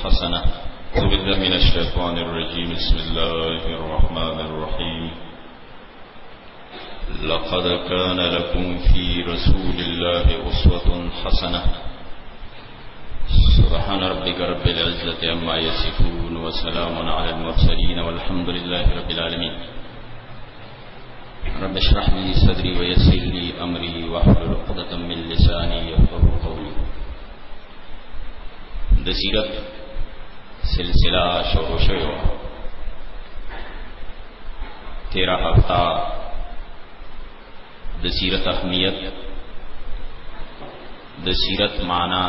حسنة أعوذ من الشيطان الرجيم بسم الله الرحمن الرحيم لقد كان لكم في رسول الله أسوة حسنة سبحان ربك رب العزة عما يصفون وسلام على المرسلين والحمد لله رب العالمين رب اشرح لي صدري ويسر لي امري واحلل عقدة من لساني يفقهوا قولي د سیرت سلسله شروع شوه و 13 هفته د سیرت اهمیت د سیرت معنی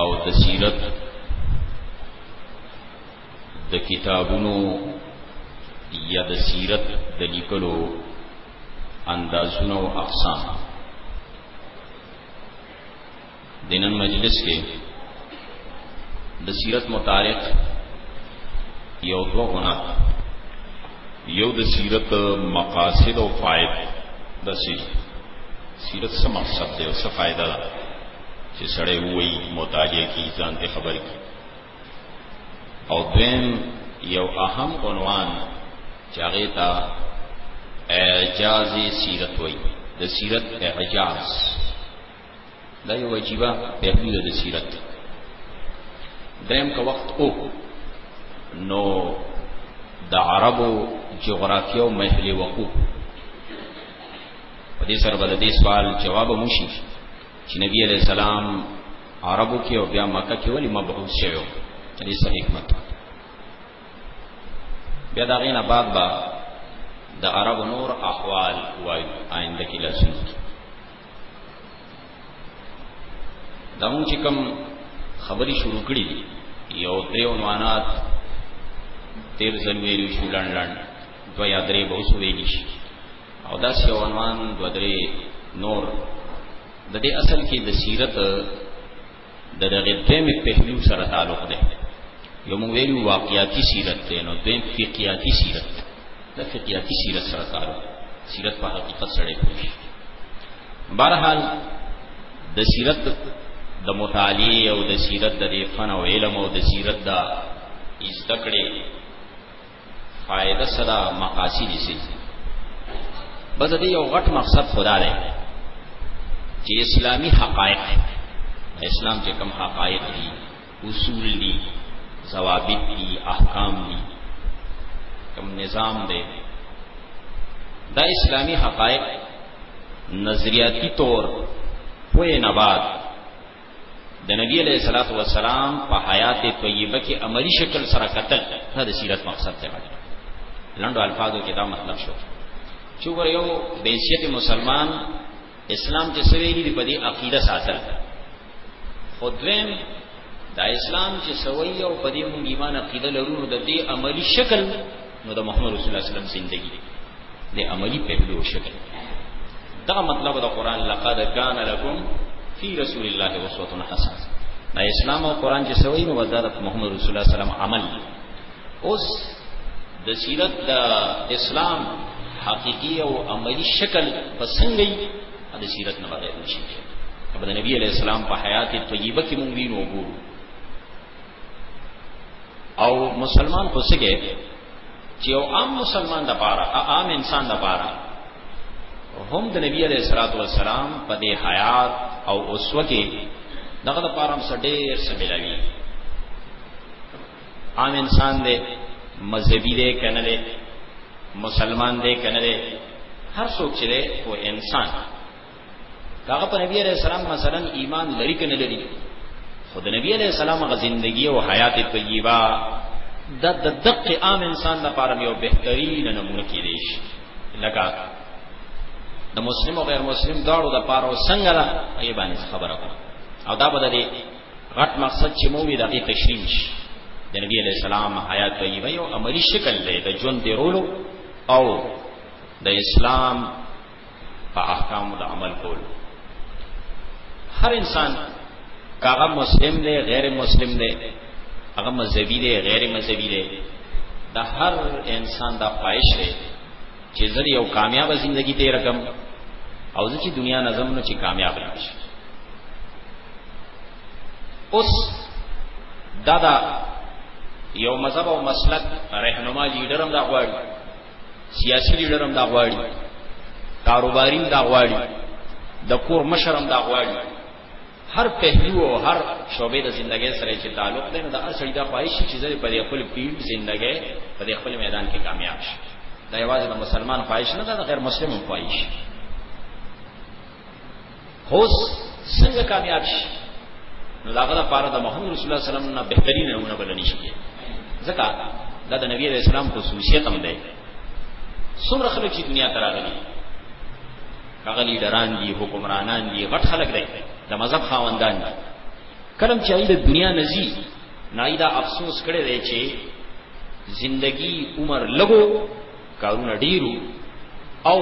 او د سیرت د کتابونو یا د سیرت د لیکلو اندازونه او اقسام د نن مجلس کې د سیرت متعلق یو دوه غنا یو د سیرت مقاصد او فائد د سی سیرت څه مقصد دی او څه فائدہ ده چې سړی وایي مطالعه کی ځان ته خبر کی او دین یو اهم عنوان چې هغه ته اعجاز سیرت وایي د سیرت اعجاز دا یو عجیبه پهلو ده د سیرت دریم که وخت او نو د عربو جغرافیا او محل وقوع په دې سره به د دې سوال جواب هم شي چې نبی علی السلام عربو کې او بیا مکه کې ولی مبعوث شوی د دې سره حکمت بیا دا غینه بعد با د عرب نور احوال وای آینده کې لاسونه دا مونږ چې کوم خبرې شروع کړې دي یو درې عنوانات تیر ځل ویلو شو لاند لاند دوه یا درې به اوس ویلي شي او دا سی عنوان دوه درې نور د دې اصل کې د سیرت د دغه دمه پهلو سره تعلق دی یو موږ ویلو واقعیاتی سیرت دی نو دیم فقیاتی سیرت د فقیاتی سیرت سره تعلق سیرت په حقیقت سره پوښي بهرحال د سیرت د مطالعه او د سیرت د فن او علم او د سیرت د زده کړې فائدہ سره مقاصد سي بس دې یو غټ مقصد خدا دی چې اسلامی حقایق اسلام چې کوم حقایق دي اصول دي ضوابط دي احکام دي کوم نظام دی دا اسلامی حقایق نظریاتی طور پوه نه بعد د نبی علیہ الصلوۃ والسلام په حیات طیبه کې عملی شکل سره قتل دا د سیرت مقصد دی لندو الفاظو کې دا مطلب شو چې ور یو بیسیت مسلمان اسلام چې سوي دي په دې عقیده ساتل خودویم دا اسلام چې سوي او په دې مونږ ایمان عقیده لرو د دې عملی شکل نو د محمد رسول الله صلی الله علیه وسلم زندگی د عملی پهلو شکل دا مطلب د قران لقد کان لکم فی رسول الله اسوه حسنه دا اسلام او قران چې سوی نو دا د محمد رسول الله صلی الله علیه وسلم عمل اوس د سیرت د اسلام حقیقی او عملی شکل پسنګي د سیرت نه بغیر نشي کېږي د نبی علیہ السلام په حیات طیبه کې مونږ وینو وګورو او مسلمان خو سګه چې یو عام مسلمان د پاره عام انسان د پاره هم د نبی علیہ الصلوۃ والسلام په دې حیات او اسوه کې دغه د پاره هم سډیر سملاوی عام انسان دې مذهبي دې کنه دې مسلمان دې کنه دې هر څوک چې دې او انسان هغه په نبی عليه السلام مثلا ایمان لري کنه لري خو د نبی عليه السلام غ زندگی او حیات طیبه د د دقه عام انسان لپاره یو بهترین نمونه کې دی لکه د مسلم او غیر مسلم داړو د پاره څنګه ده ای باندې خبره کوم او دا بده دی غټ مقصد چې مو وی دغه تشریح شي د نبی علی السلام حیات طیبه یو عملی شکل دی د ژوند دی رولو او د اسلام په احکام د عمل کول هر انسان کاغه مسلم دی غیر مسلم دی هغه مذهبي دی غیر مذهبي دی دا هر انسان دا خواهش دی چې زه یو کامیاب ژوندۍ تیر کم او زه چې دنیا نظم نو چې کامیاب شم اوس دا دا یو مذهب او مسلک رهنما لیډر هم دا غواړي سیاسي لیډر هم دا غواړي کاروباري هم دا غواړي د کور مشر هم دا غواړي هر پهلو او هر شعبې د ژوندۍ سره چې تعلق دی نو د هر سړي دا خواهش چې زه په خپل فیلډ ژوندۍ په خپل میدان کې کامیاب شم دا یوازې د مسلمان خواهش نه ده د غیر مسلمان خواهش هوس څنګه کامیاب شي نو داغه لپاره د محمد رسول الله صلی الله علیه وسلم نه بهترین نمونه بلل شي ځکه دا د نبی علیہ السلام خصوصیت هم دی څومره خلک چې دنیا ته راغلي هغه لیډران دي حکمرانان دي غټ خلک دي د مذهب خاوندان دي کلم چې د دنیا نزي نایدا افسوس کړی دی چې زندگی عمر لګو کارونه ډیرو او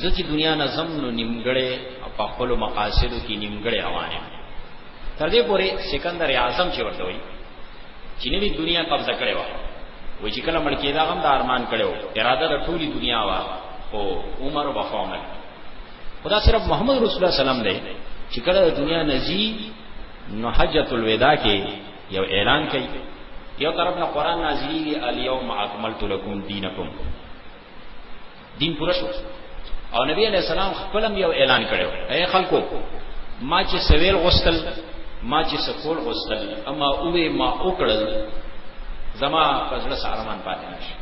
زه چې دنیا نه زم نو نیمګړې په خپل مقاصدو کې نیمګړې روان یم تر دې پورې سکندر اعظم چې ورته وایي چې نوې دنیا قبضه کړې و و چې کله مړ کېدا هم د ارمان کړو اراده د ټولي دنیا وا او عمر وفاونه خدا صرف محمد رسول الله سلام دی چې کله د دنیا نزی نو حجۃ الوداع کې یو اعلان کوي یو طرف نه قران نازلېږي الیوم اکملت لکم دینکم دین پوره شو او نبی علیہ السلام خپلم یو اعلان کړو اے خلکو ما چې سویر غسل ما چې سکول غسل اما اوې ما وکړل زما پزړه سارمان پاتې نشي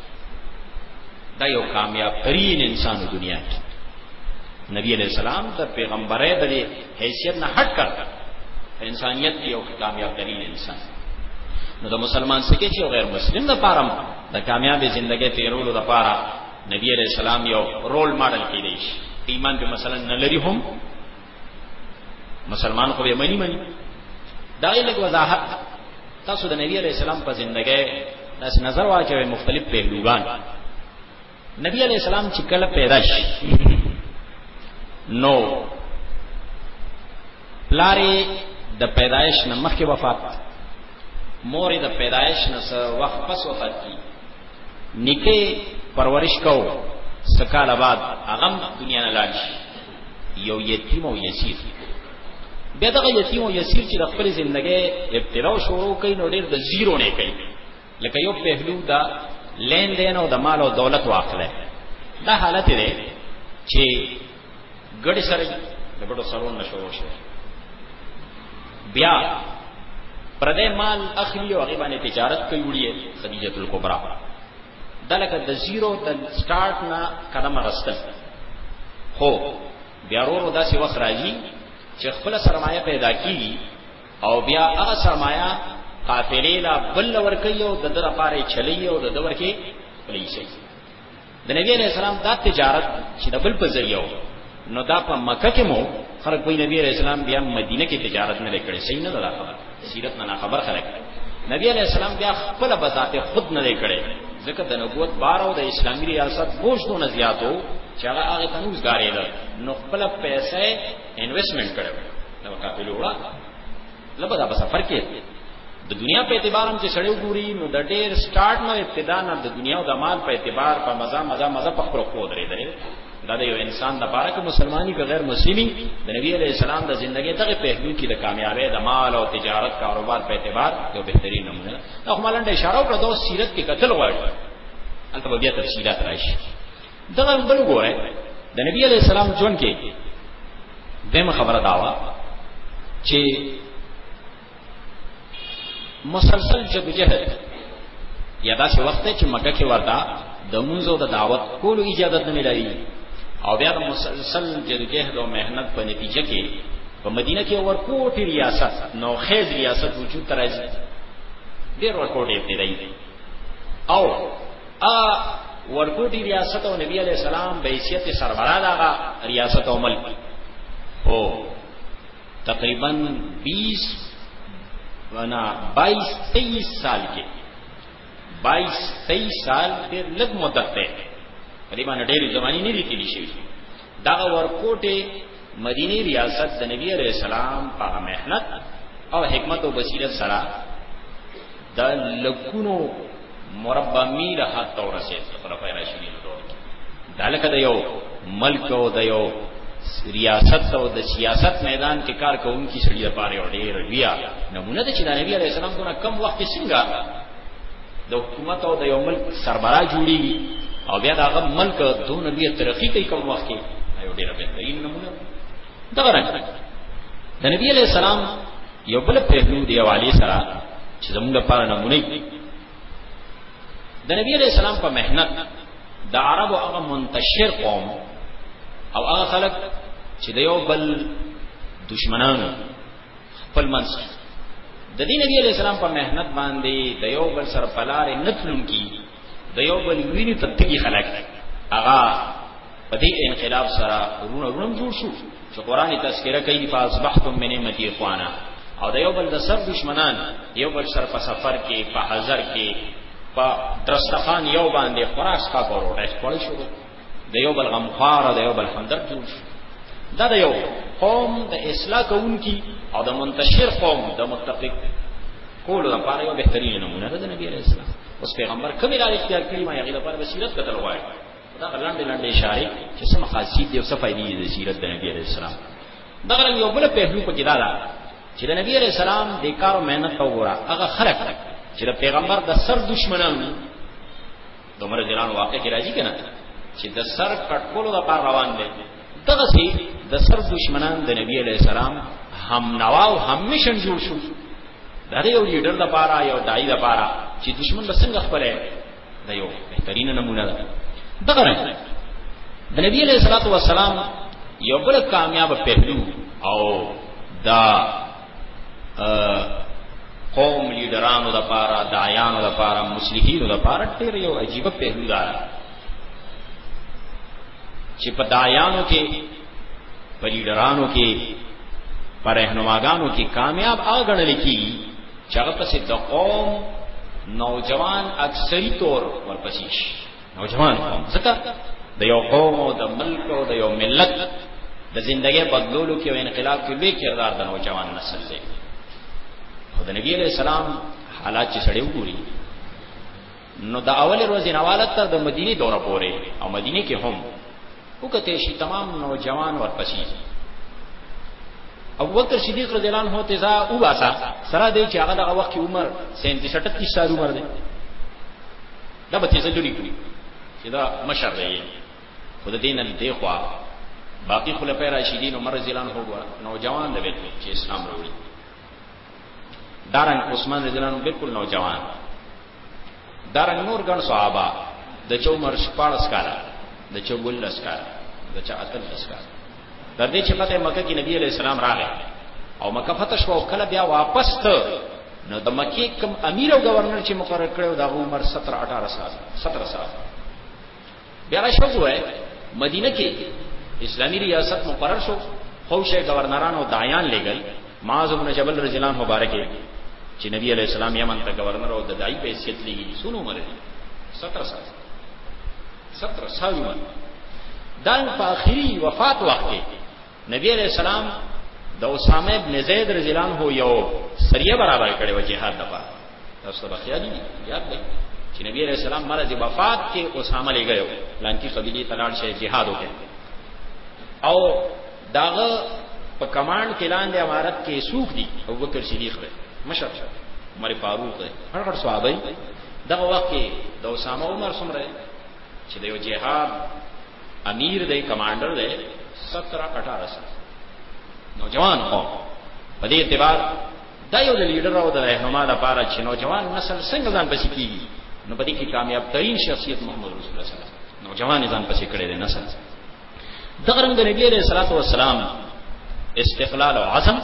دا یو کامیاب ترین انسان دنیا کې نبی علیہ السلام د پیغمبره د حیثیت نه هټ کړ په انسانیت کې یو کامیاب ترین انسان نو د مسلمان سکه چې غیر مسلم د پاره د کامیابې ژوندۍ تیرولو د پاره نبی علیہ السلام یو رول ماډل کې دی ایمان به مثلا نه لري هم مسلمان خو به منی منی دا یې لږ وضاحت تاسو د نبی علیہ السلام په ژوندۍ داس نظر واچوي مختلف پهلوګان نبی علیہ السلام چې کله پیدا شي نو پلاری د پیدایش نه مخکې وفات مور د پیدایش نه سره وخت پس وفات کی نکه پرورش کو سکال بعد اغم دنیا نه لاړ شي یو یتیم او یسیر بیا دغه یتیم او یسیر چې د خپل ژوندۍ ابتدا شروع کین نو ډیر د زیرو نه کوي لکه یو پهلو دا لین دین او د مال او دولت واخله دا حالت دی چې ګډي سره د ګډو سرون نشو شي بیا پردې مال اخلي او غیبانه تجارت کوي وړي خدیجه الکبرى دلته د زیرو د سٹارټ نه قدم راستل خو بیا ورو داسې وخت راځي چې خپل سرمایه پیدا کیږي او بیا هغه سرمایه قافلې لا بل ورکي او د در لپاره چلی او د دور کې پلیسي د نبی علیہ السلام دا تجارت چې د بل په ذریعہ نو دا په مکه کې مو خلک وی نبی علیہ السلام بیا مدینه کې تجارت نه کړي صحیح نه ده خبره سیرت نه خبر خلک نبی علیہ السلام بیا خپل بذات خود نه کړي ځکه د نبوت بار او د اسلامي ریاست بوج دونه زیاتو چې هغه هغه تنوز غاري ده نو خپل پیسې انویسټمنټ کړو نو قافله وړه لبدا په سفر کې د دنیا په اعتبار هم چې سړیو ګوري نو د ډېر سٹارټ نه ابتدا نه د دنیا او د مال په اعتبار په مزه مزه مزه په خپل خو درې درې دا د یو انسان د پاره کې مسلمانۍ که غیر مسلمي د نبی علی السلام د ژوندۍ دغه پهلو کې د کامیابی د مال او تجارت کاروبار په اعتبار یو بهترین نمونه ده خو ملنډه اشاره وکړه د سیرت کې قتل غواړي انت بیا تفصیلات راشي دغه بل ګوره د نبی علی السلام جون کې دیم خبره داوا چې مسلسل جدوجہد یا داسې وخت چې مکه کې ورته د منځو د دعوت کولو اجازه نه ملایي او بیا د مسلسل جدوجہد او مهنت په نتیجه کې په مدینه کې ورکوټي ریاست نو خیز ریاست وجود ترازی ډیر ورکوټي دی او ا ورکوټي ریاست او نبی علی السلام به حیثیت سربرا داغه ریاست او ملک او تقریبا 20 ونا 22 23 سال کې 22 23 سال ډېر لږ مدت ده دې باندې ډېر زمانی نه دي تیری شي دغه ورکوټه مدینی ریاست د نبی علیہ السلام په محنت او حکمت او بصیرت سره د لکونو مربع میل حد تور رسید خلفای راشدین دور کې دالکه د یو ملک او د یو ریاست او د سیاست میدان کې کار کوونکی سړي لپاره ډېر ویاړ نمونه ده چې د نبی علیہ السلام دونه کم وخت څنګه د حکومت او د یو ملک سربرا جوړیږي او بیا داغه ملک دون لوی ترقی کوي کوم وخت کې یو ډیر بهترین نمونه دا رنګ د نبی علی السلام یو بل پهلو دی والی سره چې زموږ لپاره نمونه دی د نبی علی السلام په مهنت د عربو هغه منتشر قوم او هغه خلک چې د یو بل دشمنانو خپل منځ کې د دې نبی علی السلام په مهنت باندې د یو بل سره پلار نه تلون کی د یو بل ویني ته تګي خلک اغا په دې انقلاب سره ورونه ورونم جوړ شو چې قران تذکرہ کوي فاصبحتم من نعمتي اخوانا او د یو بل د سر دشمنان یو بل سره په سفر کې په حاضر کې په درستخان یو باندې خراس کا کوروټه خپل شروع د یو بل غمخوار او د یو بل همدرد جوړ شو دا د یو قوم د اصلاح کوونکی او د منتشر قوم د متفق کولو لپاره یو بهترین نمونه ده د نبی علیه السلام اوس پیغمبر کومه لار اختیار کړي ما هغه لپاره بصیرت کتل غواړي دا لاندې لاندې اشاره چې څه مقاصد دي او څه فائدې دي د سیرت د نبی علیه السلام دا غره یو بل په هلو پکې دا ده چې د نبی علیه السلام د کار او مهنت وګوره هغه خلک چې د پیغمبر د سر دشمنان دومره ګران واقع کې راځي کنه چې د سر کټکولو د پار روان دي دغه سي د سر دشمنان د نبی علی السلام هم نوا او هم مشن جوړ شو دا یو لیډر د پاره یو دای د پاره چې دشمن به څنګه خپل دا یو بهترین نمونه ده دغه رنګ د نبی علی السلام یو بل کامیاب پهلو او دا قوم لیډرانو د پاره دایانو د پاره مسلکینو د پاره ډېر یو عجیب پهلو دا چې په دایانو کې په لیډرانو کې پر رهنماګانو کې کامیاب اغړل کی چې هغه پسې د قوم نوجوان اکثری طور ورپسې شي نوجوان قوم ځکه د یو قوم او د ملک او د یو ملت د زندګۍ بدلولو کې او انقلاب کې لوی کردار د نوجوان نسل دی خو د نبی علیہ السلام حالات چې سړی وګوري نو د اول ورځې نواله تر د مدینه دوره پورې او مدینه کې هم وکته شي تمام نوجوان ورپسې ابو بکر صدیق رضی الله عنه ته ځا او باسا سره دی چې هغه د وخت عمر 37 سال عمر دی دا به تیزه لري کړی چې دا مشر دی خو د دین نه دی خوا باقی خلفای راشدین عمر رضی الله عنه وګوره نوجوان دی بالکل چې اسلام وروړي دارن عثمان رضی الله عنه بالکل نوجوان دارن نور ګڼ صحابه د چومر 14 کاله د چوبل لس کاله د چا اتل لس کاله تر دې چې فتح مکه کې نبی علی السلام راغی او مکه فتح شو کله بیا واپس ته نو د مکه کم امیر او گورنر چې مقرر کړو دا عمر 17 18 سال 17 سال بیا را شو وای مدینه کې اسلامی ریاست مقرر شو خوشه گورنران او دایان لګل معاذ بن جبل رضی الله مبارک چې نبی علی السلام یمن ته گورنر او د دای په حیثیت لګی سونو مره 17 سال ستر ساوی من دان په اخري وفات وخت کې نبی عليه السلام د اسامه ابن زید رضی الله عنه یو سریه برابر کړي و جهاد دپاره تاسو به خیال دي یاد دی چې نبی عليه السلام مرز وفات کې اسامه لګیو لانکی قبيله تلاړ شي جهاد وکړي او داغه په کمانډ کې لاندې امارت کې سوق دي او بکر صدیق دی مشر عمر فاروق دی هر هر صحابه دغه وخت کې د اسامه عمر سمره چې د یو جهاد امیر دی کمانډر دی 17 18 سال نوجوان قوم په دې اعتبار دا یو د لیډر او د رهنما لپاره چې نوجوان نسل څنګه ځان پسې کیږي نو په دې کې کامیاب ترين شخصیت محمد رسول الله صلی الله علیه وسلم نوجوان ځان پسې کړی دی نسل دغه رنګ د نبی عليه الصلاه والسلام استقلال او عزم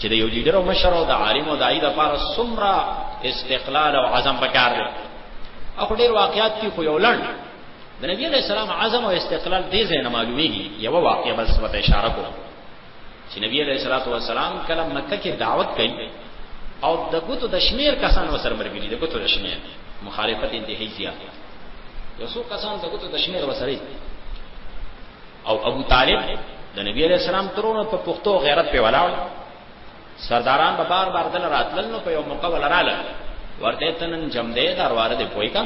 چې د یو لیډر او مشر او د عالم او دای د لپاره سمرا استقلال او عزم پکار دی او ډیر واقعیات کې خو یو لړ د نبی عليه السلام عزم او استقلال دې ځای نه معلومیږي یو واقعیا بس په اشاره کوم چې نبی علیہ الصلوۃ والسلام کله مکه کې دعوت کړي او د ګوتو د شمیر کسان وسره مرګري د ګوتو د شمیر مخالفت انتهایی زیات یو څو کسان د ګوتو د شمیر وسره او ابو طالب د نبی علیہ السلام ترونه په پښتو غیرت په ولاړ سرداران به بار بار دل راتلل نو په یو موقع ولاله ورته تنن جمع دې دروازه دې پوي کا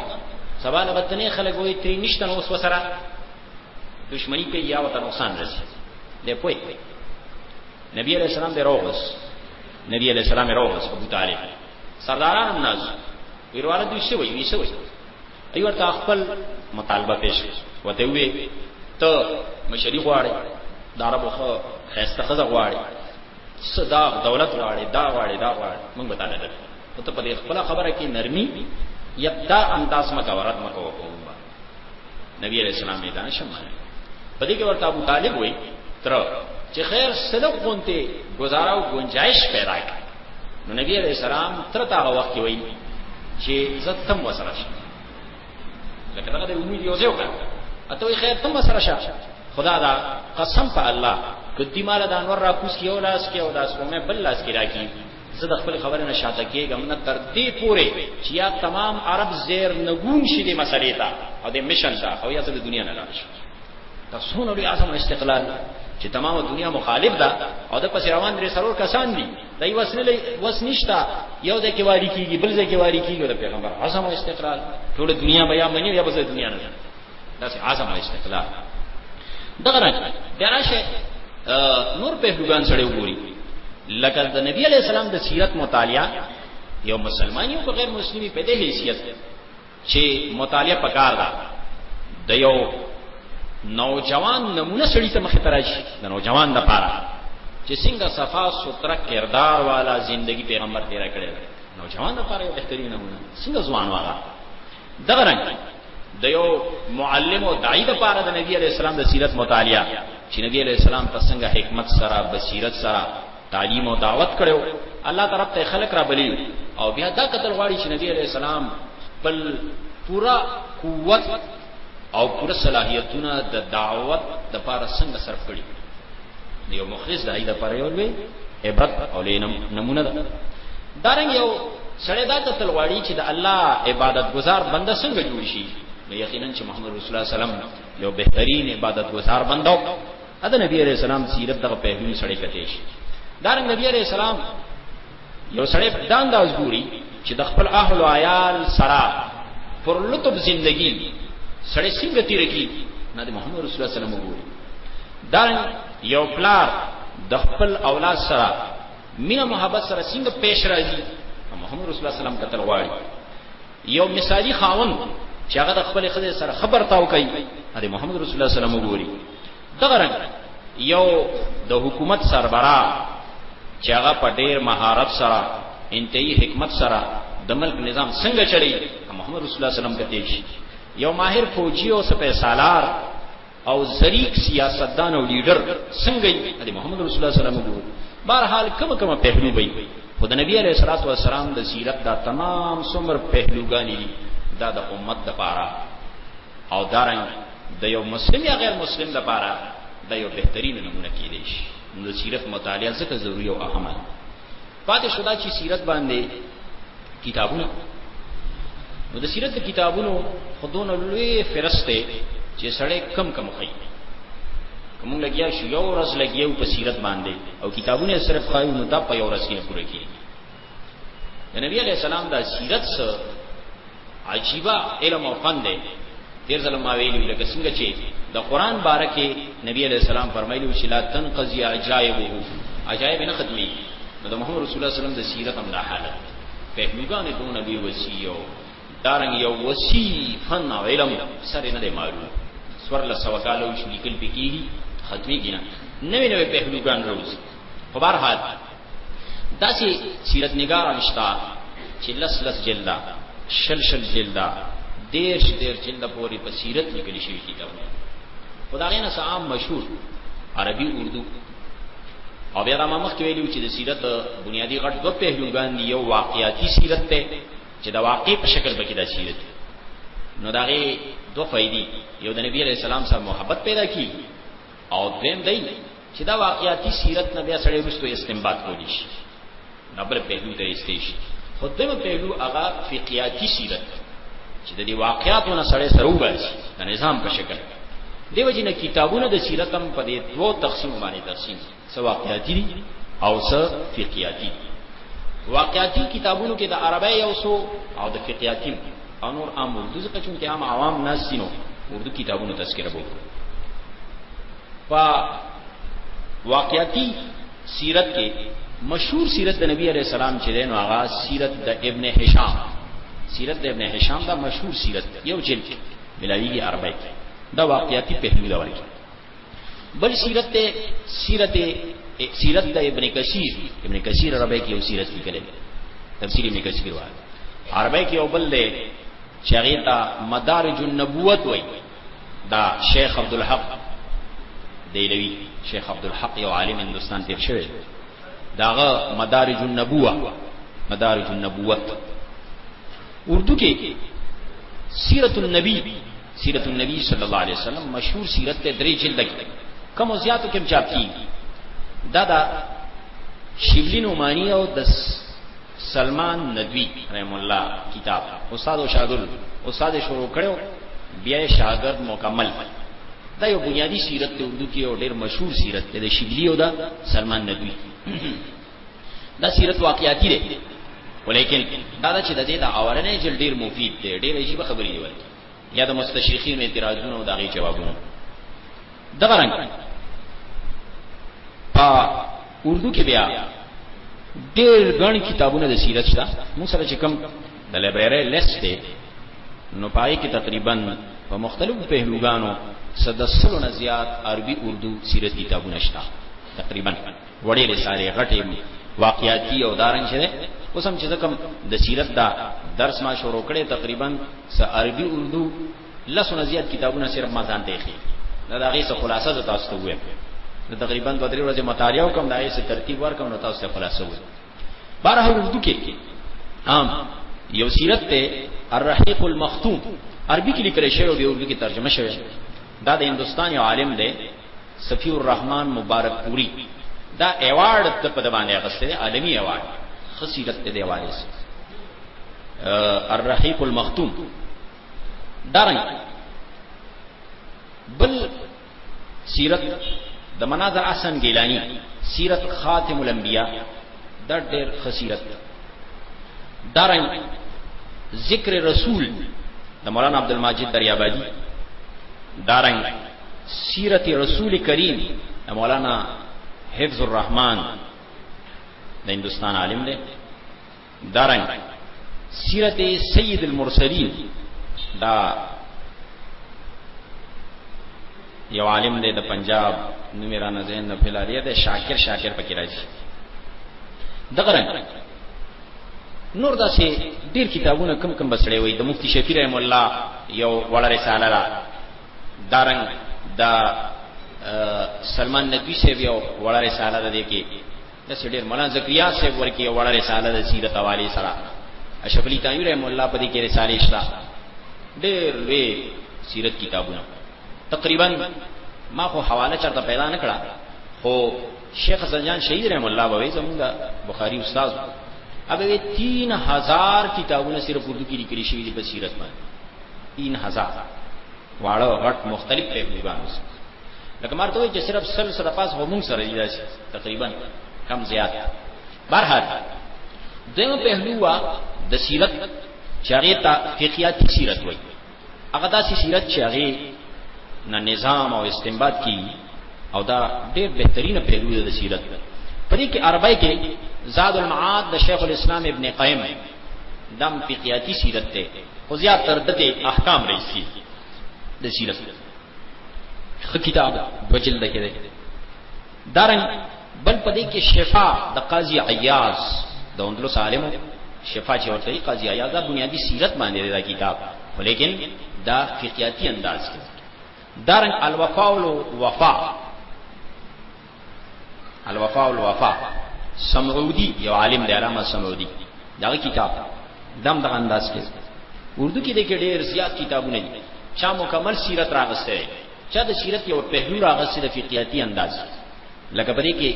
سوال وتنی خلک وې تری نشته نو وسره دشمنی کوي یا وته نقصان رسي د پوي نبی علیہ السلام د روغس نبی علیہ السلام روغس ابو طالب سرداران هم ناز ویرواله دوی شوی وی شوی ای ورته خپل مطالبه پیش وته وی ته مشری غواړي د عربو خو خسته خزه غواړي صدا دولت غواړي دا غواړي دا غواړي موږ به تعالی درته په دې خپل خبره کې نرمي یبدا انداز مکه ورت مکه وکړو نبی علیہ السلام یې دا شمه په دې کې ورته ابو طالب وای تر چې خیر صدق غونته گزاره او گنجائش پیدا کړي نو نبی علیہ السلام تر تا وخت وای چې زتم وسره شي لکه دا د امید یو ځای وکړه اته وی خیر تم وسره شي خدا دا قسم په الله کدی مال د انور را کوس کیو لاس کیو لاس کومه بل لاس کی راکی زه د خپل خبرې نه شاته کېږم نه تر دې پورې چې یا تمام عرب زیر نګون شي د مسلې ته او د مشن ته او یا ته د دنیا نه لاړ شي تاسو نو لري اعظم استقلال چې تمام دنیا مخالف ده او د پس روان لري سرور کسان دي دای وسنه وس نشتا یو د کې واری کیږي بل ځای کې واری کیږي د پیغمبر اعظم استقلال ټول دنیا بیا منی یا بس دنیا نه دا سي عزم او استقلال دغه رنګ بیا راشه نور په دوګان سره وګوري لکه د نبی علی السلام د سیرت مطالعه یو مسلمان یو غیر مسلمي په دې حیثیت چې مطالعه پکار ده د یو نوجوان نمونه سړی ته مخه تراشي د نوجوان د پاره چې څنګه صفا ستره کردار والا زندگی پیغمبر تیر کړی نوجوان د پاره یو بهترین نمونه څنګه ځوان واغه دغه رنګ د یو معلم او دای د پاره د نبی علی السلام د سیرت مطالعه چې نبی علی السلام په څنګه حکمت سره بصیرت سره تعلیم او دعوت کړو الله طرف ته خلق را بلی او بیا دا قتل غواړي چې نبی علی السلام بل پورا قوت او پورا صلاحیتونه د دعوت د پاره څنګه صرف کړي یو مخلص دای د پاره یو وی عبادت او لینم نمونه ده دارنګ یو سړی دا ته تلواړي چې د الله عبادت گزار بنده څنګه جوړ شي نو یقینا چې محمد رسول الله سلام یو بهترین عبادت گزار بندو اده نبی علیہ السلام سیرت دغه پهلوی سړی کته شي دارنګ نبی علیہ السلام یو سړی دا انداز ګوري چې د خپل اهل او عیال سره پر لطف زندگی سړی څنګه تیر کی نه د محمد رسول الله صلی الله علیه وسلم ګوري دا یو پلار د خپل اولاد سره مینا محبت سره څنګه پیش راځي محمد رسول الله صلی الله علیه وسلم کتل غواړي یو مثالی خاون چې هغه د خپل خزه سره خبر تاو کوي د محمد رسول الله صلی الله علیه وسلم ګوري دغه رنګ یو د حکومت سربرا چې هغه په ډیر مهارت سره انتهایی حکمت سره د ملک نظام څنګه چړي محمد رسول الله سلام کته شي یو ماهر فوجي او سپه سالار او ظریف سیاستدان او لیډر څنګه د محمد رسول الله سلام وګوري بهر حال کوم کوم پهلو وي خو د نبی علیہ الصلوۃ والسلام د سیرت دا تمام څومره پهلوګانی دي دا د امت د پاره او دارنګ د یو مسلم یا غیر مسلم لپاره د یو بهترین نمونه کېدی شي نو سیرت مطالعه ځکه ضروری او اهمه ده پاتې شو دا چې سیرت باندې کتابونه نو د سیرت کتابونو خودونه لوی فرسته چې سړی کم کم خي کوم لګیا شو یو ورځ لګیو په سیرت باندې او کتابونه صرف خایو نو دا په یو ورځ کې پوره کیږي د نبی علی السلام د سیرت سره عجیبه علم او فن دی دیر ځله ما ویلي لکه څنګه چې د قران باره کې نبی علی السلام فرمایلی چې لا تنقضی عجایبه عجایب نه ختمي نو د محمد رسول الله صلی الله علیه وسلم د سیرت هم دا حالت په لوګان دون بي وسیو دارنګ یو وسی فن او علم سره نه دی معلوم سور له سوکالو شو لیکل پکې ختمي کینا نوې نوې په لوګان روز په بهر حال داسې سیرت نگار نشتا چې لس لس جلدا شل شل جلدا دیرش دیر جلدا پوری په سیرت لیکل شوی کتاب خدای نه عام مشهور عربي اردو او بیا را مخ کې ویلو چې د سیرت بنیادی غټ دوه پهلوګان دی یو واقعیاتی سیرت ته چې د واقع په شکل بکې د سیرت نو داغه دوه فائدې یو د نبی علیہ السلام سره محبت پیدا کی او دویم دی چې دا واقعیاتي سیرت نه بیا سړی وروسته استنباط کولی شي نبر پهلو ته ایستې شي خو دغه پهلو هغه فقیاتی سیرت چې د دې واقعاتو نه سړی سره وباسي د نظام په شکل دیو جن کتابونه د سیرت هم په دې دوو تقسیم باندې تقسیم سو واقعیاتی او سو فقیاتی واقعیاتی کتابونو کې د عربی او سو او د فقیاتی او نور عام اردو ځکه چې عام عوام ناس دینو اردو کتابونو تذکرہ وکړو په واقعیتي سیرت کې مشهور سیرت د نبی علی السلام چې دینو هغه سیرت د ابن هشام سیرت د ابن هشام دا مشهور سیرت یو جلد ملاویږي اربع کې دا واقعیتي پهلو دا ورکی بل سیرت ته سیرت سیرت د ابن کثیر ابن کثیر اربع کې یو سیرت لیکل تفسیر ابن کثیر وایي اربع کې یو بل دی چې هغه ته مدارج النبوت وایي دا شیخ عبدالحق دیلوی شیخ عبدالحق یو عالم هندستان تیر شوی داغه مدارج النبوه مدارج النبوت اردو کې سیرت النبی سیرت النبی صلی الله علیه وسلم مشهور سیرت ته درې جلد کې کوم زیاتو کې چاپ کی دا دا شیبلین عمانی او د سلمان ندوی رحم الله کتاب استاد او شاګرد استاد شروع کړو بیا شاګرد مکمل دا یو بنیادی سیرت ته اردو کې او ډیر مشهور سیرت ته د شبلی او دا سلمان ندوی دا سیرت واقعیاتی دی ولیکن دا چې د دې د اورنې جل ډیر مفید دی ډیر عجیب خبرې دی ورته یا د مستشرقین اعتراضونو او دغه جوابونه دغه رنګ په اردو کې بیا ډېر غن کتابونه د سیرت شته موږ سره چې کوم د لایبرری لیست دی نو پای کې تقریبا په مختلفو پهلوګانو سدسلو نه زیات عربي اردو سیرت کتابونه شته تقریبا وړې رسالې غټې واقعیاتی او دارنګ شته اوس هم چې کوم د سیرت دا درس ما شروع کړي تقریبا س عربي اردو لسو نه زیات کتابونه صرف ما ځان ته خي دا دغه څه خلاصه ده تاسو ته وایم نو تقریبا دوه درې ورځې مطالعه وکم دا یې څه ترتیب ورکم نو تاسو ته خلاصه وایي بارا اردو کې عام یو سیرت ته الرحیق المختوم عربي کې لیکل شوی او اردو کې ترجمه شوی دا د هندستان یو عالم دی صفی الرحمن مبارک پوری دا ایوارډ ته په باندې اغسته دی عالمی ایوارډ خصیرت ته دی وارث الرحیق المختوم دارنګ بل سیرت د مناظر احسن ګیلانی سیرت خاتم الانبیاء دا ډېر خسیرت دارنګ ذکر رسول د مولانا عبد الماجد دریابادی دارنګ سیرت رسول کریم د مولانا حفظ الرحمن د هندستان عالم دی دارنګ سیرت سید المرسلین دا یو عالم دی د پنجاب نومې را نه ذهن نه پلا دی د شاکر شاکر پکې راځي دغه رنګ نور داسې ډیر کتابونه کم کم بسړې وي د مفتی شفیع رحم الله یو وړه رساله ده دارنګ دا سلمان نبی شه یو وړه رساله ده کې د سړي مولانا زکریا صاحب ورکی وړه رساله د سیرت حواله سره اشرف علی تایو رحم الله په دې کې رساله شته ډېر لوی سیرت کتابونه تقریبا ما خو حواله چرته پیدا نه کړه خو شیخ حسن جان شهید رحم الله بوي زمونږ بخاری استاد هغه 3000 کتابونه صرف اردو کې لیکل شوی دي په سیرت باندې 3000 واړه او غټ مختلف تقریبان اوس لکه مرته وي چې صرف سل سره پاس همون سره دی داسې تقریبا کم زیات برحال دغه پهلو وا د سیرت چاغه تا فقیاتی سیرت وای هغه داسې سیرت چې هغه نه نظام او استنباط کی او دا ډېر بهترینه پهلو د سیرت پرې کې عربی کې زاد المعاد د شیخ الاسلام ابن قیم دم فقیاتی سیرت ته خو زیات تر دته احکام رئیسی د سیرت خ کتاب بجل لکه ده دارن بل پدې کې شفا د قاضي عیاض د اندلس عالم شفا چې ورته قاضي عیاض د بنیادی سیرت باندې دا کتاب ولیکن دا فقیاتی انداز کې دارن الوفا والوفا الوفاء الوفاء سمعودي یو عالم دی علامه سمعودي دا کتاب دم د انداز کې اردو کې د کې ډېر زیات کتابونه دي چا مکمل سیرت راغسته چا د سیرت یو پهلو راغسته د فقیاتی انداز لکه پرې کې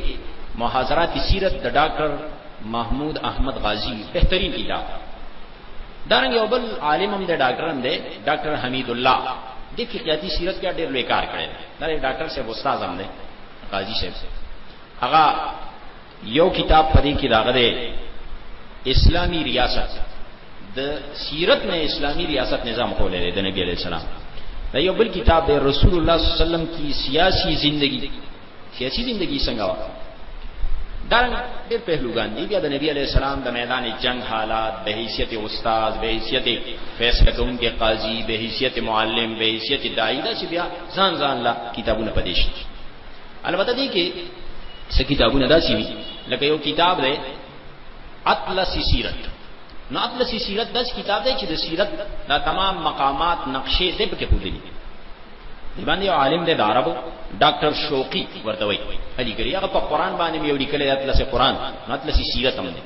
محاضرات سیرت د ډاکټر محمود احمد غازی بهترین کتاب دارنګ یو بل عالم هم دی ډاکټر هم دی ډاکټر حمید الله د فقیاتی سیرت کې ډېر لوی کار کړی دا ډاکټر صاحب استاد هم دی قاضي صاحب هغه یو کتاب پدې کې راغلی اسلامی ریاست د سیرت نه اسلامی ریاست نظام کولای دی د نبی علی السلام دا یو بل کتاب دی رسول الله صلی الله علیه وسلم کی سیاسی زندگی سیاسي زندگی څنګه و دا ډېر پهلوګان دي بیا د نبی علی السلام د میدان جنگ حالات به حیثیت استاد به حیثیت فیصله کوونکی قاضي به حیثیت معلم به حیثیت داعی دا چې بیا ځان ځان لا کتابونه پدې شي البته دي کې څه کتابونه داسي وي لکه یو کتاب دی اطلس سیرت نو اطلس سیرت داس کتاب دی چې د سیرت دا تمام مقامات نقشې دې پکې خو دي دی باندې یو عالم دی د عربو ډاکټر شوقي ورته وایي علي ګری هغه په قران باندې یو لیکل دی اطلس قران اطلس سیرت هم دی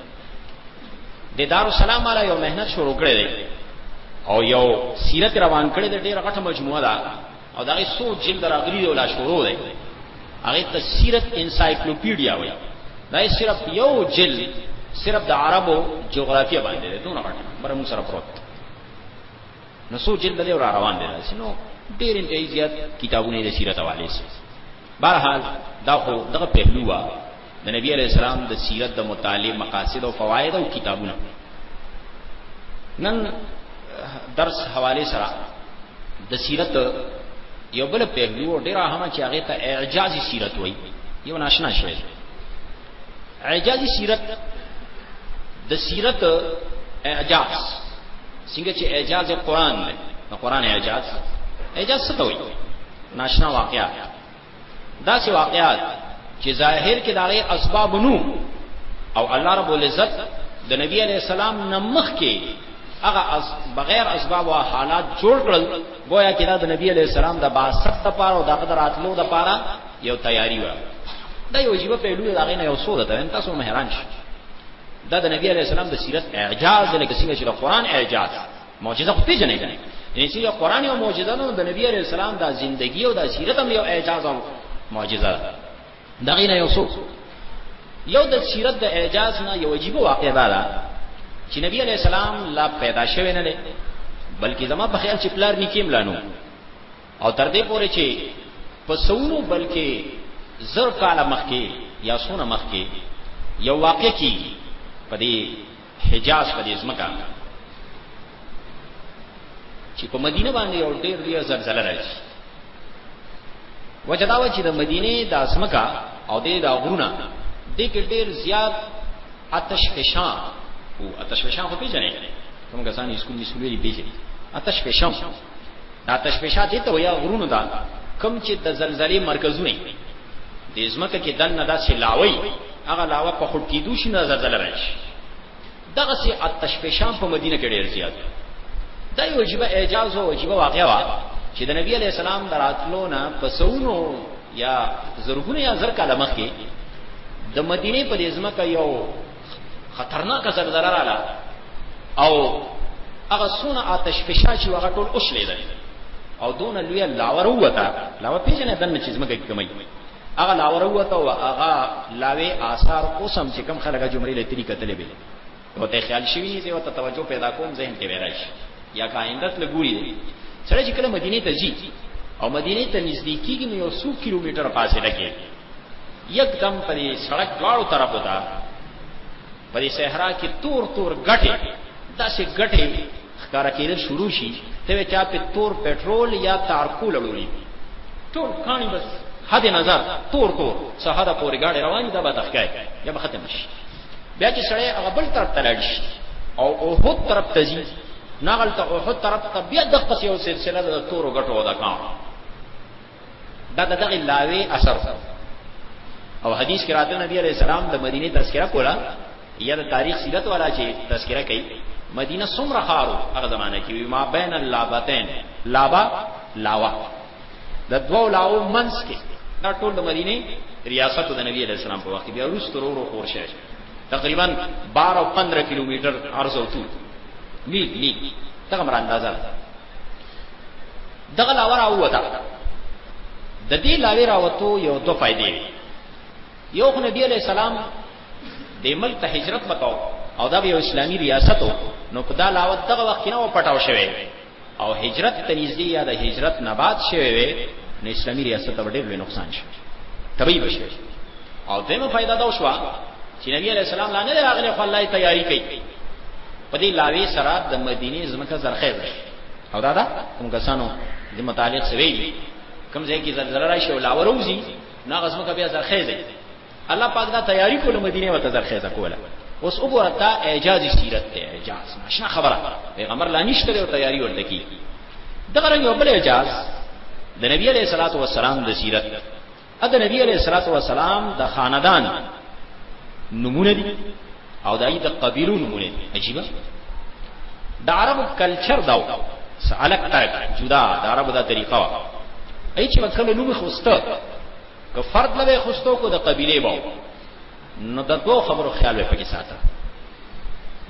د دارالسلام علی یو مهنت شروع کړی دی او یو سیرت روان کړی دی ډیره غټه مجموعه ده او دا یې سو جلد راغلی ولا شروع دی هغه ته سیرت انسایکلوپیډیا وایي دا صرف یو جلد صرف د عربو جغرافیه باندې دی دونه غټه بر موږ سره پروت نو سو جلد دی را روان دی راځي نو ډیر انتهایی زیات کتابونه د سیرت حواله سي بهرحال دا خو دغه پهلو وا د نبی علی السلام د سیرت د مطالعه مقاصد او فواید او کتابونه نن درس حواله سره د سیرت یو بل پهلو ډیر اهمه چې هغه ته اعجاز سیرت وایي یو ناشنا شوی اعجاز سیرت د سیرت اعجاز څنګه چې اعجاز قرآن دی نو قرآن اعجاز اعجاز څه ته وایي ناشنا واقعات دا سه واقعات چې ظاهر کې داغه اسباب نو او الله رب العزت د نبی علی السلام نمخ کې هغه از بغیر اسباب او حالات جوړ کړل گویا کې دا د نبی علی السلام د باست لپاره او د قدراتلو لپاره یو تیاری و دا یو عجیب پهلو دا غینه یو سوره ده تاسو مه حیران شئ دا د نبی علی السلام د سیرت اعجاز له کسینه چې د قران اعجاز معجزه خو پیژنې ده یعنی چې قران یو معجزه نه د نبی علی السلام د ژوندۍ او د سیرت هم یو اعجاز او معجزه ده دا غینه یو سوره یو د سیرت د اعجاز نه یو عجیب واقعه ده چې نبی علی السلام لا پیدا شوی نه دی بلکې زما په خیال چې پلار نکیم لانو او تر دې پورې چې په سونو بلکې زر کال مخکې یا سونه مخکې یو واقع کی په دې حجاز په دې ځمکه چې په مدینه باندې یو ډېر لوی زلزلہ راځي وجدا و چې د مدینه د ځمکه او د غرونه د کې ډېر زیات آتش فشان او آتش فشان خو پیژنې کوم کسان اسکول مسکولې پیژنې آتش فشان دا تشبیشات ته ویا غرونو دا کم چې د زلزلې مرکزونه د ځمکه کې دنه داسې لاوي هغه لاوه په خټ کې دوشي نه زلزلې راشي دغه سي التشبیشان په مدینه کې ډېر زیات دا یو عجیب اعجاز او عجیب واقعا وا چې د نبی علی السلام دراتلو نه پسونو یا زرګونه یا زر کاله مخکې د مدینه په ځمکه یو خطرناک زلزلہ رااله او هغه سونه آتش فشا چې هغه ټول اوشلیدل او دون لوی لاور وتا لاور پیژنې دنه چې زمګه کمای هغه لاور وتا او هغه لاوی آثار اوسم چې کم خلګه جمهوریت لري کتلې به وته خیال شوی دی او ته توجه پیدا کوم ذهن کې ورایش یا کاینده ته ګوري دی سره چې کله مدینه ته ځي او مدینه ته نږدې کیږي نو یو څو کیلومتر فاصله کې یکدم په دې سړک دواړو طرفو ته په دې صحرا کې تور تور غټه داسې غټه ښکارا کېدل شروع شي ته چا په تور پټرول یا تارکول لوري تور کانی بس حد نظر تور تور سهار پورې گاډي رواني دا به تخکای یا به ختم شي بیا چې سړی هغه بل طرف ته لاړ شي او اوهد طرف ته ځي نغل ته اوهد طرف ته بیا د قصې او سلسله د تورو غټو دا کار دا دغه لاوي اثر او حدیث کې راته نبی عليه السلام د مدینه تذکرہ کولا یا د تاریخ سیرت والا چې تذکرہ کوي مدینه سمره خارو هغه زمانہ کې ما بین اللابتین لابا لاوا د دوو لاو منس کې دا ټول د مدینه ریاست د نبی علیہ السلام په وخت بیا روس تر ورو خور شي تقریبا 12 او 15 کیلومتر عرض او طول می می څنګه مر اندازه دغه لاور او وتا د دې لاوی راوتو یو دو فائدې یو خو نبی علیہ السلام د ملک ته هجرت وکاو او دا یو اسلامی ریاست نو کدا لاوت دغه وخت نه پټاو شوی او هجرت ته نږدې یا د هجرت نه بعد شوی وي نو اسلامي ریاست ته ډېر لوی نقصان شي تبعی بشي او دمه فائدہ دا وشو چې نبی علی السلام لا نه راغلی خو الله تیاری کوي په دې لاوی سره د مدینه زمکه زرخیز او دا دا کوم کسانو د متعلق سوي کوم ځای کې زلزلہ راشي او لاوروزی نه غزمکه بیا زرخیز الله پاک دا تیاری کوله مدینه وته زرخیزه کوله اوس وګوره دا اعجاز سیرت دی اعجاز ماشنا خبره پیغمبر لا نشته او تیاری ورته کی دغه رنګ یو بل اعجاز د نبی علیہ الصلوۃ والسلام د سیرت ا د نبی علیہ الصلوۃ والسلام د خاندان نمونه دي او دای د قبیلو نمونه دي عجیب د عرب کلچر داو سالک ټایپ جدا د عرب دا طریقه ای چې وکړه نوم خوسته که فرد لوي خوستو کو د قبيله باو نو د دوه خبرو خیال به پکې ساته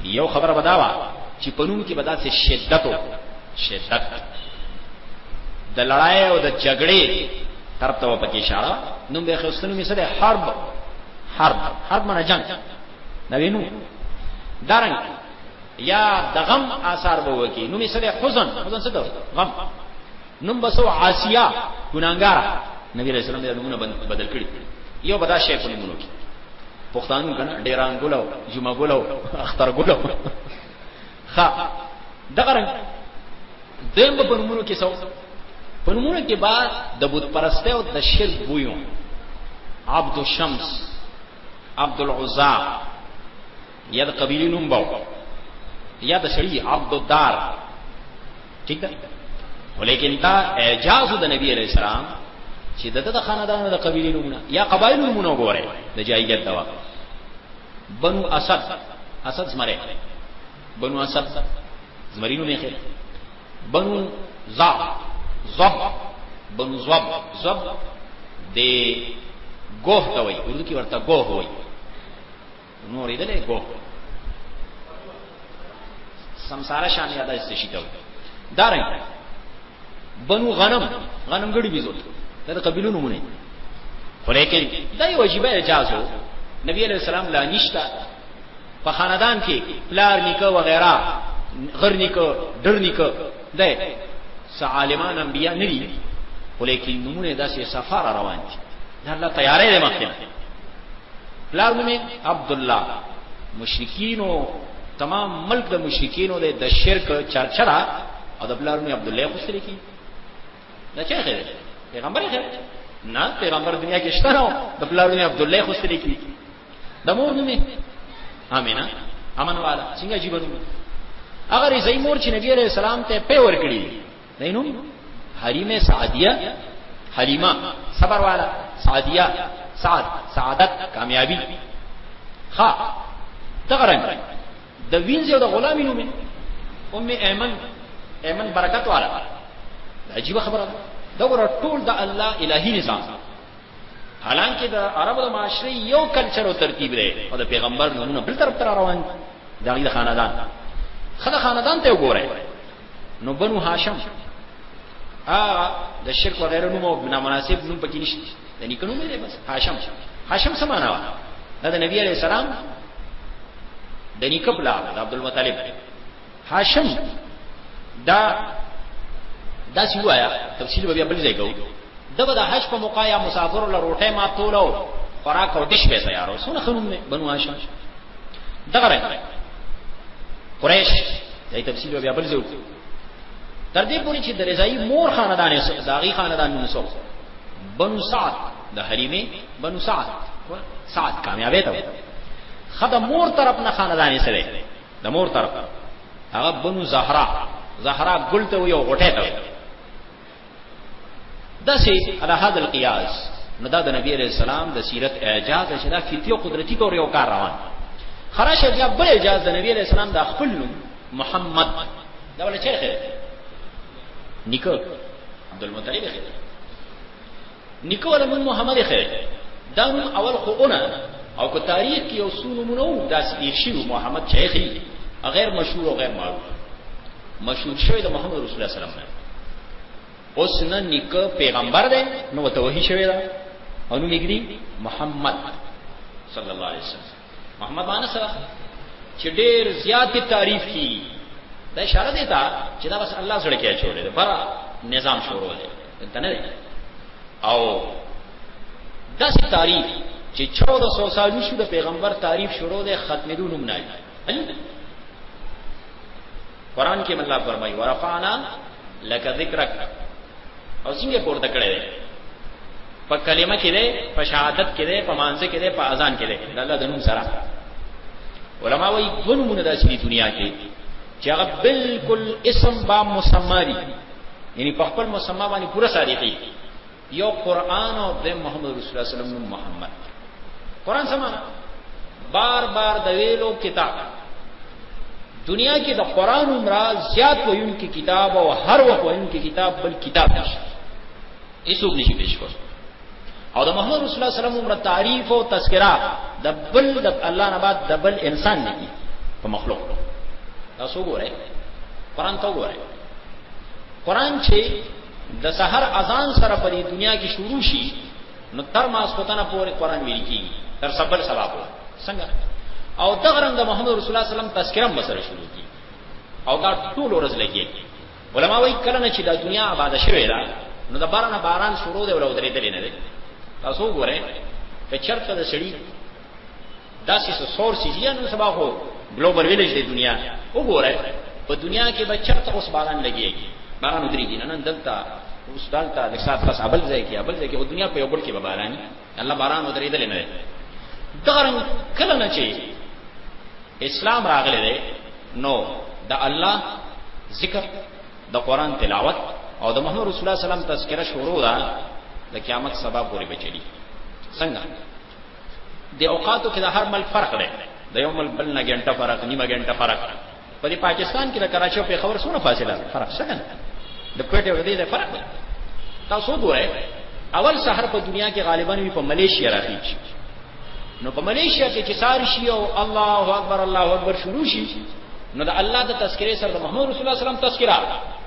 یو خبره بداوا چې پنوم کې بدا سه شدت او شدت د لړای او د جګړې تر ته پکې اشاره نو به خوستنو می سره حرب حرب حرب معنی جنگ نوینو دارنګ یا د غم آثار به وکی نو می سره حزن حزن څه غم نوم بسو عاسیه ګناګارا نبی علیہ السلام دا نمونه بدل کړی یو بدا شی په نمونه کې پښتانو کنه ډیران ګلو جمعه ګلو اختر ګلو خا دغه رنګ دیم په نمونه کې سو په نمونه کې بعد د بت پرسته او د شرک بویو عبد الشمس عبد العزا یا د قبیلی نوم باو یا د شری عبد الدار ٹھیک ہے ولیکن دا اعجاز د نبی علیہ السلام چې د دغه خاندان د قبیله نمونه یا قبایل نمونه وګوره د جاهلیت دوا بنو اسد اسد زمره بنو اسد زمرینو نه خیر بنو زا زب بنو زب زب د ګوه دوی ورته کې ورته ګوه وایي نو ریدلې کو سمساره شان یاده څه شي ته دارنګ بنو غنم غنم ګړي بيزول دا قبيلو نمونه خو لیکن دا یو عجیب اعجاز وو نبی علیہ السلام لا نشتا په خاندان کې پلار نیکه و غیره غر نیکه ډر نیکه ده سعالمان انبیا نری خو لیکن نمونه داسې سفر روان دي دا الله تیارې دې مخه پلار نومې عبد الله مشرکینو تمام ملک د مشرکینو د شرک چرچرا او د پلار نومې عبد الله خو سره کی دا چا خیر پیغمبر خیر نه پیغمبر دنیا کې شته نو د پلار نومې عبد الله خو سره کی د مور نومې امینه امن والا څنګه جیبنو اگر یې زمور چې نبی عليه السلام ته په ور کړی نینو حریمه سعدیه حلیمه صبر والا سعدیه سعد سعادت کامیابی خا تغرن د وینځ او د غلامی نوم ام ایمن ایمن برکت والا عجیب خبره ده دا ګور ټول د الله الهی نظام حالانکه د عربو د معاشري یو کلچر او ترتیب دی او د پیغمبر نمونه بل طرف تر روان دا غي خاندان خدای خاندان ته وګورئ نو بنو هاشم ا د شرک وغیرہ نوم او نامناسب نوم پکې نشته د نیکنو مې دی بس هاشم هاشم سمانا وا دا د نبی علی السلام د نیکه بلا عبد المطلب هاشم دا دا سی وایا تفصیل به بیا بل ځای کوو دغه د حج په موقع یا مسافر له روټه ما تولو خوراک او دش به تیارو سونه خنوم نه بنو هاشم دغه راځي قریش دای تفصیل بیا بل ځای تر دې پوري چې د رضای مور خاندان یې داغي خاندان نو سو بنو سعد د حریمه بنو سعد سعد کامیابې ته خدای مور طرف نه خاندان یې سره د مور طرف هغه بنو زهرا زهرا ګل ته یو غټه ته داسې على هذا القياس نو دا د نبی عليه السلام د سیرت اعجاز چې دا فطری او قدرتی تور یو کار روان خراشه بیا بل اعجاز د نبی عليه السلام د خپل نوم محمد دا ولې شیخ نیکو عبد المطلب خیر نکوله من محمد خیر دا نوم اول خو اونه او که تاریخ کې یو څو نمونه وو دا سپیر شي محمد شیخي غیر مشهور او غیر معروف مشهور شوی د محمد رسول الله سلام نه اوس نه نیک پیغمبر دی نو ته وਹੀ شوی دا او نو میګری محمد صلی الله علیه وسلم محمد باندې سره چې ډېر زیات تعریف کی دا اشاره دی ته چې دا بس الله سره کې چولې پر نظام شروع دی ته نه او داسې تعریف چې 1400 سال وشو د پیغمبر تعریف شروع دی ختمېدو نوم نه قران کې الله فرمایي ورفعنا لك ذکرک او څنګه پورته کړی دی په کلمه کې دی په شهادت کې دی په مانزه کې دی په اذان کې دی د الله د نوم سره علما وايي ګنمونه د شری دنیا کې چې هغه بالکل اسم با مسماری یعنی په خپل مسما باندې پوره صادقي یو قران او د محمد رسول الله صلی الله علیه وسلم محمد قران سمانه بار بار د ویلو کتاب دنیا کې د قران عمره زیات ویون کې کتاب او هر وخت ویون کې کتاب بل کتاب نشي هیڅوک نشي پیش کول او د محمد رسول الله صلی الله علیه وسلم عمره تعریف او تذکرہ د بل د الله نه بعد د بل انسان نه کی په مخلوق تاسو ګورئ قران ته ګورئ قران چې د سحر اذان سره په دنیا کې شروع شي نو تر ماسختنه پورې قران ویل کیږي تر سبل سبا پورې څنګه او دغه رنګ د محمد رسول الله صلی الله علیه وسلم تذکرہ مسره شروع کی او دا ټول ورځ لګي علما وايي کله نه چې د دنیا آباد شوه دا نو د باران باران شروع دی ولودرې دلې نه دی تاسو ګورئ که چرته د سړی دا سیسو سور سیزیا نو سبا خو ګلوبل ویلیج دی دنیا وګوره په دنیا کې به چرته اوس باران لګي باران ودرېږي نن دلته اوس دلته د سات پس ابل ځای کې ابل ځای کې او دنیا په یو ګډ کې به باران الله باران ودرېدل نه دغرم کله نه چې اسلام راغلی دی نو د الله ذکر د قران تلاوت او د محمد رسول الله صلی الله علیه وسلم تذکرہ شروع ده د قیامت سبب پورې بچلی څنګه د اوقاتو کې د هر ملک فرق دی د یو ملک بل نه ګنټه فرق نیمه ګنټه فرق په دې پاکستان کې د کراچي او پیښور سره فاصله فرق څه کنه د کوټه ودی د فرق دی تاسو ګورئ اول سحر په دنیا کې غالبا وی په ملیشیا راځي نو په ملیشیا کې چې سار شي او الله اکبر الله اکبر شروع شي نو د الله د تذکره سره د محمد رسول الله صلی الله علیه وسلم تذکره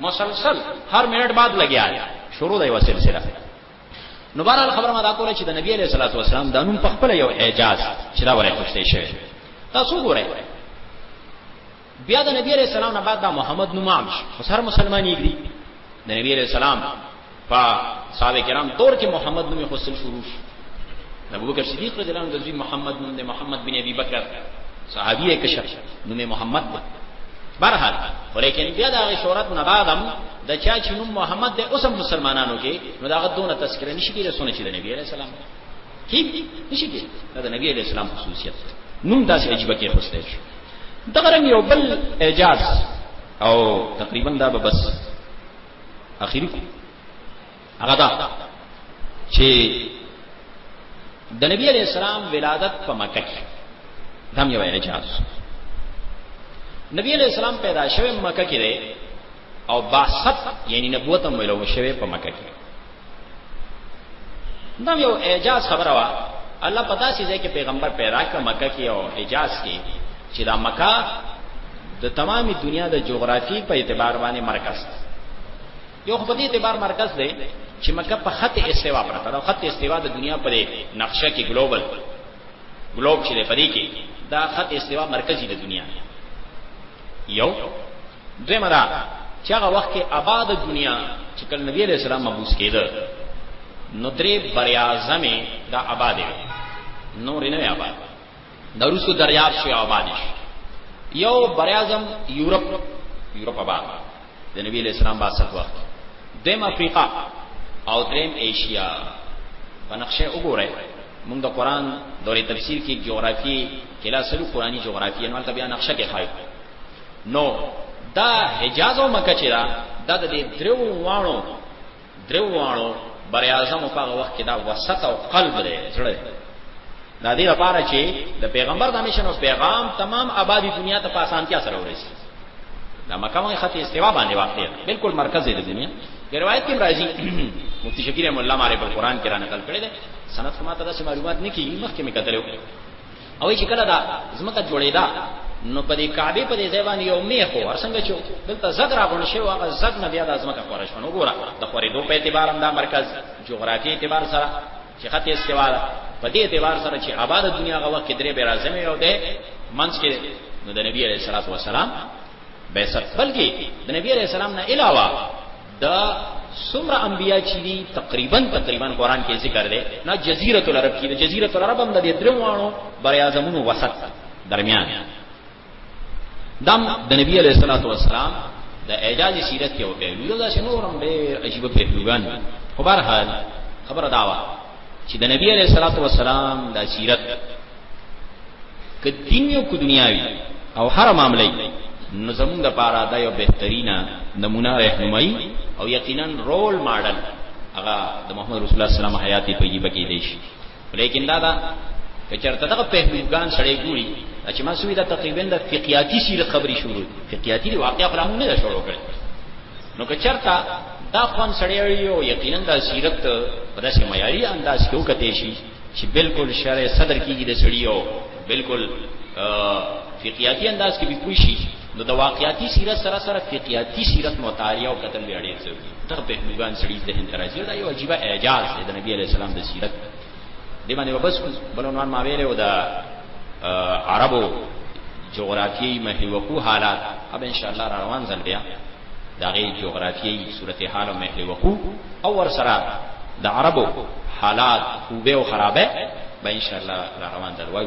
مسلسل هر منټ بعد لګیا دی شروع دی وسلسله نو بهرحال خبره ما دا کوله چې د نبی علیه الصلاۃ والسلام د نوم په خپل یو اعجاز چې دا ورې خوشته شوی تاسو ګورئ بیا د نبی علیه السلام نه بعد دا محمد نوم عام شو هر مسلمان یې کړی د نبی علیه السلام په صحابه کرام دور کې محمد نومي خصل شروع شو ابو بکر صدیق رضی الله عنه د محمد نوم دی محمد بن ابي بکر صحابي کشف نوم محمد دی برحال ولیکن بیا دا شهرت نه بعدم د چا چې نوم محمد دی اوسم مسلمانانو کې نو دا غدونه تذکرہ نشي کېږي سونه چې د نبی عليه السلام کی نشي کېږي دا د نبی عليه السلام خصوصیت نوم داسې عجیب کې خوسته شي دغه یو بل اعجاز او تقریبا دا به بس اخیری هغه دا چې د نبی علیہ السلام ولادت په مکه کې دم یو اعجاز نبی علیہ السلام پیدا شوه مکه کې او بعثت یعنی نبوت هم ویلو شوه په مکه کې دا یو اعجاز خبره وا الله پتا سي ځکه پیغمبر پیدا کړ مکه کې او حجاز کې چې دا مکه د تمامي دنیا د جغرافي په اعتبار باندې مرکز دی یو خو په دې اعتبار مرکز دی چې مکه په خط استوا پرته ده خط استوا د دنیا پر نقشه کې ګلوبل ګلوب چې دی پرې کې دا خط استوا مرکزی د دنیا یو دویمه دا چې هغه وخت کې آباد دنیا چې کله نبی علیہ السلام مبوس کېده نو درې بریازمه دا آباد وي نور نه آباد د روسو دریاب شو آباد شي یو بریازم یورپ یورپ آباد د نبی علیہ السلام باسط وخت دیم افریقا او دریم ایشیا په نقشه وګورئ موږ د قران دورې تفسیر کې جغرافي کلاسلو قرآني جغرافي نو تبیا نقشه کې خایو نو دا حجاز او مکه چې دا د دې درو وانو درو وانو بر اعظم په هغه وخت کې دا وسط او قلب دی زړه دا دې لپاره چې د پیغمبر د مشن او پیغام تمام آبادی دنیا ته په اسانتیا سره ورسي دا مکه مې خط استوا باندې واقع دی بالکل مرکز دی د دنیا د روایت کې راځي مفتی شکیل مولا ماره په قران کې را نقل کړی دی سند کومه تاسو معلومات نه کیږي مخکې مې کتلو او چې کله دا زمکه جوړېدا نو په دې کعبه په دې ځای باندې یو میخ ور څنګه چې دلته زګ راغون شو هغه زګ نه بیا د ازمکه خورش شونه وګوره د خورې دوه په اعتبار هم دا مرکز جغرافي اعتبار سره چې خط استوا ده په دې اعتبار سره چې آباد دنیا غو کې درې به راځم یو ده منځ کې نو د نبی عليه الصلاه والسلام به سر بلکې د نبی عليه السلام نه علاوه دا سمر انبیاء چې دي تقریبا تقریبا قران کې ذکر دی نه جزیره العرب کې جزیره العرب هم د دې درو وانو بر اعظمونو وسط درمیان دم د نبی علیہ الصلوۃ والسلام د اعجاز سیرت کې وکړو دا چې نور هم ډېر عجیب پیغلوګان خبر حال خبر داوا چې د نبی علیہ الصلوۃ والسلام د سیرت که دین یو کو دنیاوی او هر معاملې نو زمونږ د پاره دا یو بهترینه نمونه رهنمایي او یقینا رول ماډل هغه د محمد رسول الله سلام حیات په یبه کې دی شي لیکن دا دا که چرته دغه پهلوګان سړی ګوري چې ما سوي دا تقریبا د فقیاتی سیر خبري شروع فقیاتی دی واقعا خلا مونږ نه شروع کړ نو که چرته دا خوان سړی یو یقینا د سیرت په داسې معیاري انداز کې وکړي شي چې بالکل شرع صدر کیږي د سړی او بالکل فقیاتی انداز کې به پوه شي نو د واقعیاتی سیرت سره سره فقیاتی سیرت مطالعه او کتل به اړین ضروري ته په دوګان سړي ذهن ترازی دا یو عجیب اعجاز دی د نبی علی السلام د سیرت دی باندې وبس بل عنوان ما ویلې و د عربو جغرافیایي محیوکو حالات اب ان شاء الله روان ځل بیا دغه جغرافیایي صورتحال او محل وقوع او ور سره د عربو حالات خوبه او خرابه به ان شاء الله را روان دروي